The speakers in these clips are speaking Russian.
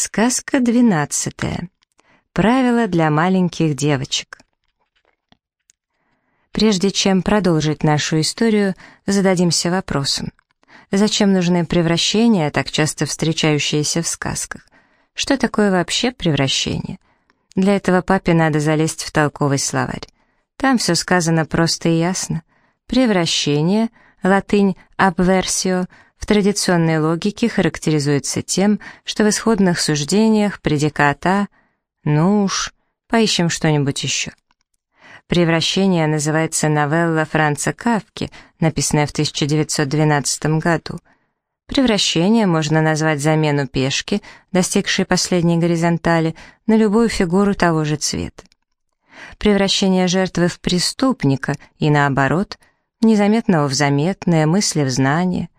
Сказка двенадцатая. Правила для маленьких девочек. Прежде чем продолжить нашу историю, зададимся вопросом. Зачем нужны превращения, так часто встречающиеся в сказках? Что такое вообще превращение? Для этого папе надо залезть в толковый словарь. Там все сказано просто и ясно. Превращение, латынь «абверсио», в традиционной логике характеризуется тем, что в исходных суждениях предиката «ну уж, поищем что-нибудь еще». «Превращение» называется новелла Франца Кавки, написанная в 1912 году. Превращение можно назвать замену пешки, достигшей последней горизонтали, на любую фигуру того же цвета. Превращение жертвы в преступника и наоборот, незаметного в заметное, мысли в знание –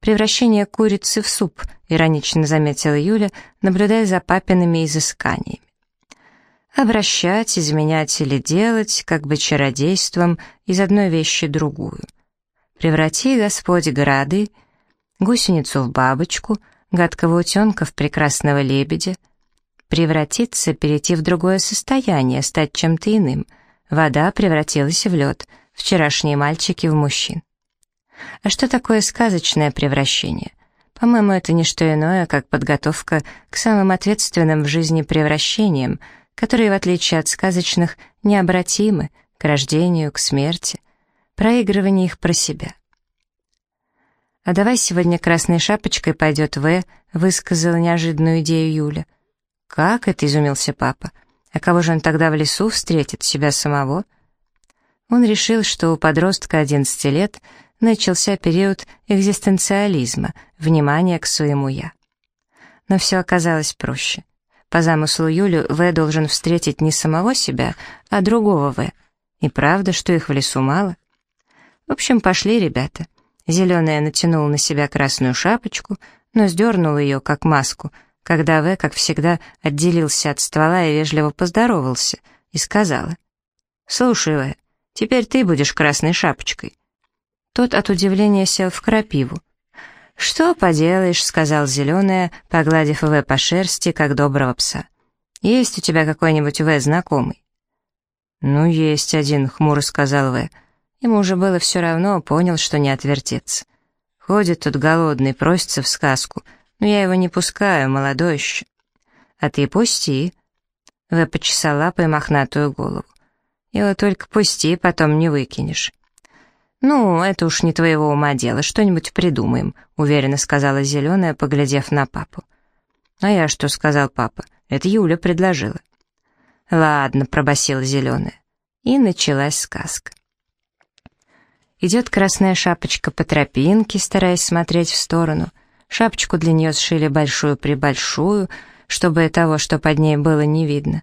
«Превращение курицы в суп», — иронично заметила Юля, наблюдая за папиными изысканиями. Обращать, изменять или делать, как бы чародейством, из одной вещи другую. Преврати, Господь, грады, гусеницу в бабочку, гадкого утенка в прекрасного лебедя. Превратиться, перейти в другое состояние, стать чем-то иным. Вода превратилась в лед, вчерашние мальчики в мужчин. А что такое сказочное превращение? По-моему, это не что иное, как подготовка к самым ответственным в жизни превращениям, которые, в отличие от сказочных, необратимы к рождению, к смерти, проигрывание их про себя. «А давай сегодня красной шапочкой пойдет В», — высказала неожиданную идею Юля. «Как это?» — изумился папа. «А кого же он тогда в лесу встретит, себя самого?» Он решил, что у подростка 11 лет — начался период экзистенциализма, внимания к своему «я». Но все оказалось проще. По замыслу Юлю В должен встретить не самого себя, а другого В. И правда, что их в лесу мало? В общем, пошли ребята. Зеленая натянула на себя красную шапочку, но сдернула ее, как маску, когда В, как всегда, отделился от ствола и вежливо поздоровался, и сказала, «Слушай, В, теперь ты будешь красной шапочкой. Тот от удивления сел в крапиву. «Что поделаешь», — сказал Зеленая, погладив В по шерсти, как доброго пса. «Есть у тебя какой-нибудь В знакомый?» «Ну, есть один», — хмуро сказал В. Ему уже было все равно, понял, что не отвертеться. Ходит тут голодный, просится в сказку, но я его не пускаю, молодой еще. «А ты пусти». В почесал лапой мохнатую голову. «Его только пусти, потом не выкинешь». «Ну, это уж не твоего ума дело, что-нибудь придумаем», — уверенно сказала Зеленая, поглядев на папу. «А я что?» — сказал папа. «Это Юля предложила». «Ладно», — пробасила Зеленая. И началась сказка. Идет красная шапочка по тропинке, стараясь смотреть в сторону. Шапочку для нее сшили большую-пребольшую, чтобы того, что под ней было, не видно.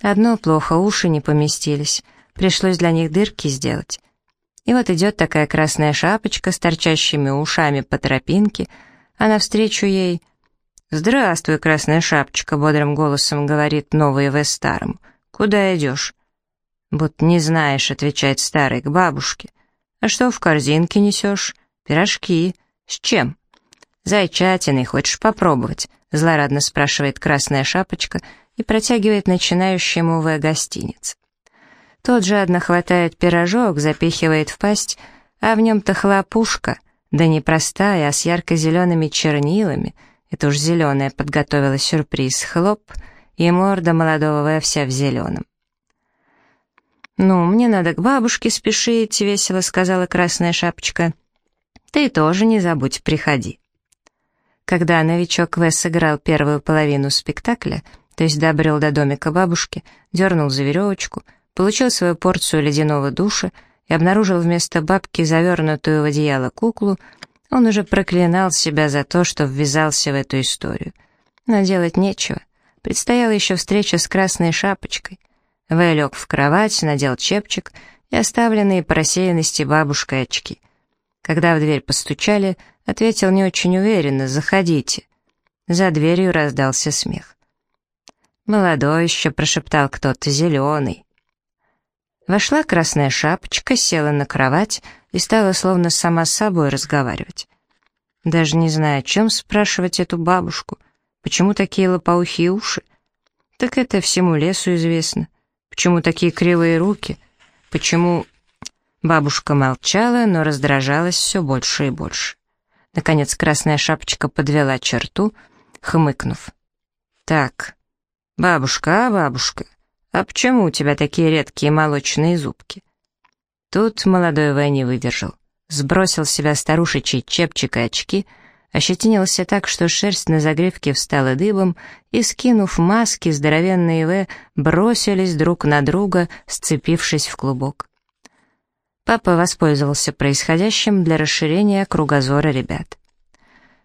Одно плохо, уши не поместились. Пришлось для них дырки сделать. И вот идет такая красная шапочка с торчащими ушами по тропинке, а навстречу ей... «Здравствуй, красная шапочка», — бодрым голосом говорит новый В старому. «Куда идешь?» «Вот не знаешь», — отвечает старый к бабушке. «А что в корзинке несешь?» «Пирожки. С чем?» «Зайчатиной хочешь попробовать?» — злорадно спрашивает красная шапочка и протягивает начинающему В гостиниц. Тот жадно хватает пирожок, запихивает в пасть, а в нем-то хлопушка, да не простая, а с ярко-зелеными чернилами. Это уж зеленая подготовила сюрприз, хлоп, и морда молодого вся в зеленом. «Ну, мне надо к бабушке спешить», — весело сказала красная шапочка. «Ты тоже не забудь, приходи». Когда новичок В сыграл первую половину спектакля, то есть добрел до домика бабушки, дернул за веревочку — получил свою порцию ледяного душа и обнаружил вместо бабки завернутую в одеяло куклу, он уже проклинал себя за то, что ввязался в эту историю. Но делать нечего. Предстояла еще встреча с красной шапочкой. Вэй лег в кровать, надел чепчик и оставленные по рассеянности бабушкой очки. Когда в дверь постучали, ответил не очень уверенно «Заходите». За дверью раздался смех. «Молодой еще», — прошептал кто-то, — «зеленый». Вошла красная шапочка, села на кровать и стала словно сама с собой разговаривать. Даже не зная, о чем спрашивать эту бабушку, Почему такие лопоухие уши? Так это всему лесу известно. Почему такие кривые руки? Почему... Бабушка молчала, но раздражалась все больше и больше. Наконец красная шапочка подвела черту, хмыкнув. «Так, бабушка, а бабушка, а почему у тебя такие редкие молочные зубки?» Тут молодой В не выдержал. Сбросил с себя старушечий чепчик и очки, ощетинился так, что шерсть на загривке встала дыбом, и, скинув маски, здоровенные В бросились друг на друга, сцепившись в клубок. Папа воспользовался происходящим для расширения кругозора ребят.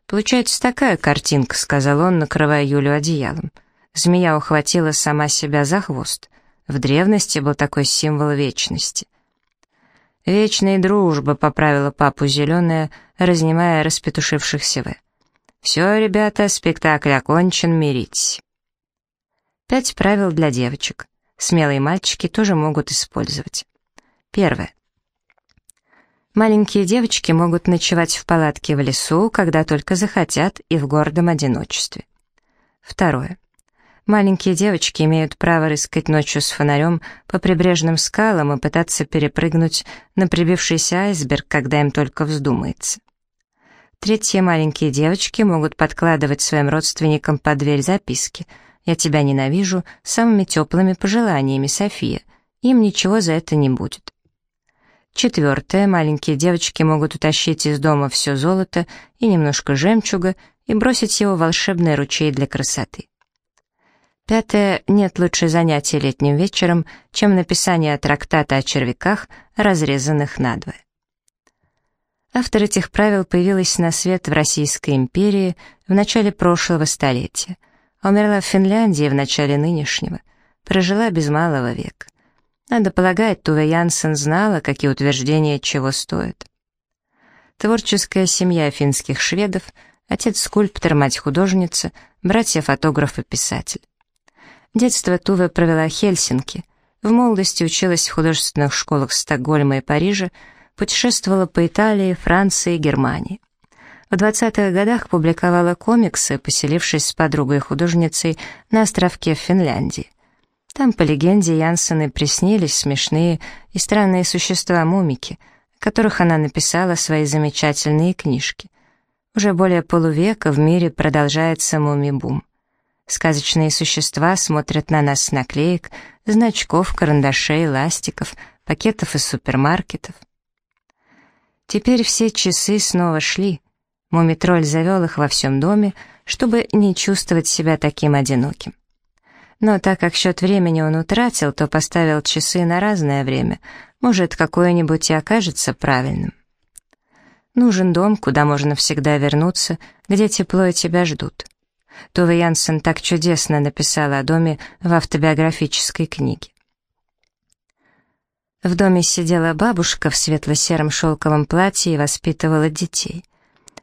«Получается такая картинка», — сказал он, накрывая Юлю одеялом. Змея ухватила сама себя за хвост. В древности был такой символ вечности. «Вечная дружба», — поправила папу зеленая, разнимая распетушившихся В. «Все, ребята, спектакль окончен, миритесь». Пять правил для девочек. Смелые мальчики тоже могут использовать. Первое. Маленькие девочки могут ночевать в палатке в лесу, когда только захотят, и в гордом одиночестве. Второе. Маленькие девочки имеют право рыскать ночью с фонарем по прибрежным скалам и пытаться перепрыгнуть на прибившийся айсберг, когда им только вздумается. Третье, маленькие девочки могут подкладывать своим родственникам под дверь записки «Я тебя ненавижу» самыми теплыми пожеланиями, София. Им ничего за это не будет. Четвертое, маленькие девочки могут утащить из дома все золото и немножко жемчуга и бросить его в волшебный ручей для красоты. Пятое. Нет лучше занятия летним вечером, чем написание трактата о червяках, разрезанных надвое. Автор этих правил появилась на свет в Российской империи в начале прошлого столетия, умерла в Финляндии в начале нынешнего, прожила без малого века. Надо полагать, Туве Янсен знала, какие утверждения чего стоят. Творческая семья финских шведов, отец скульптор, мать художница, братья фотограф и писатель. Детство Туве провела в Хельсинки. В молодости училась в художественных школах Стокгольма и Парижа, путешествовала по Италии, Франции и Германии. В 20-х годах публиковала комиксы, поселившись с подругой-художницей на островке в Финляндии. Там, по легенде, Янсены приснились смешные и странные существа-мумики, о которых она написала свои замечательные книжки. Уже более полувека в мире продолжается муми-бум. Сказочные существа смотрят на нас с наклеек, значков, карандашей, ластиков, пакетов из супермаркетов. Теперь все часы снова шли. Мумитроль завел их во всем доме, чтобы не чувствовать себя таким одиноким. Но так как счет времени он утратил, то поставил часы на разное время. Может, какое-нибудь и окажется правильным. Нужен дом, куда можно всегда вернуться, где тепло и тебя ждут. Туве Янсен так чудесно написала о доме в автобиографической книге. В доме сидела бабушка в светло-сером шелковом платье и воспитывала детей.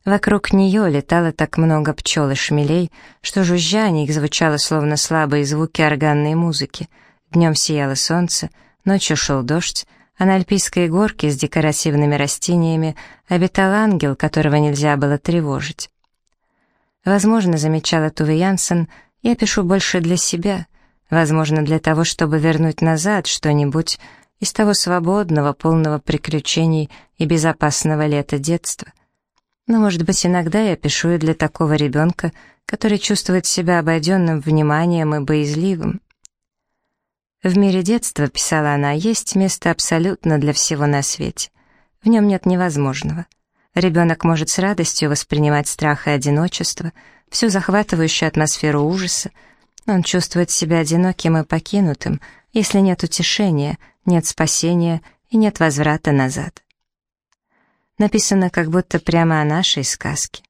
Вокруг нее летало так много пчел и шмелей, что жужжание их звучало словно слабые звуки органной музыки. Днем сияло солнце, ночью шел дождь, а на альпийской горке с декоративными растениями обитал ангел, которого нельзя было тревожить. Возможно, замечала Туве Янсен, я пишу больше для себя, возможно, для того, чтобы вернуть назад что-нибудь из того свободного, полного приключений и безопасного лета детства. Но, может быть, иногда я пишу и для такого ребенка, который чувствует себя обойденным вниманием и боязливым. В мире детства, писала она, есть место абсолютно для всего на свете. В нем нет невозможного. Ребенок может с радостью воспринимать страх и одиночество, всю захватывающую атмосферу ужаса. Он чувствует себя одиноким и покинутым, если нет утешения, нет спасения и нет возврата назад. Написано как будто прямо о нашей сказке.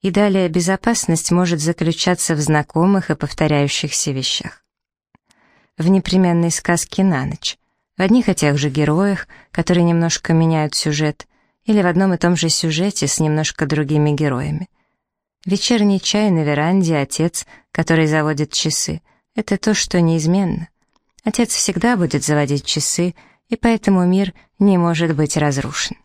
И далее безопасность может заключаться в знакомых и повторяющихся вещах. В непременной сказке на ночь, в одних и тех же героях, которые немножко меняют сюжет, или в одном и том же сюжете с немножко другими героями. Вечерний чай на веранде, отец, который заводит часы — это то, что неизменно. Отец всегда будет заводить часы, и поэтому мир не может быть разрушен.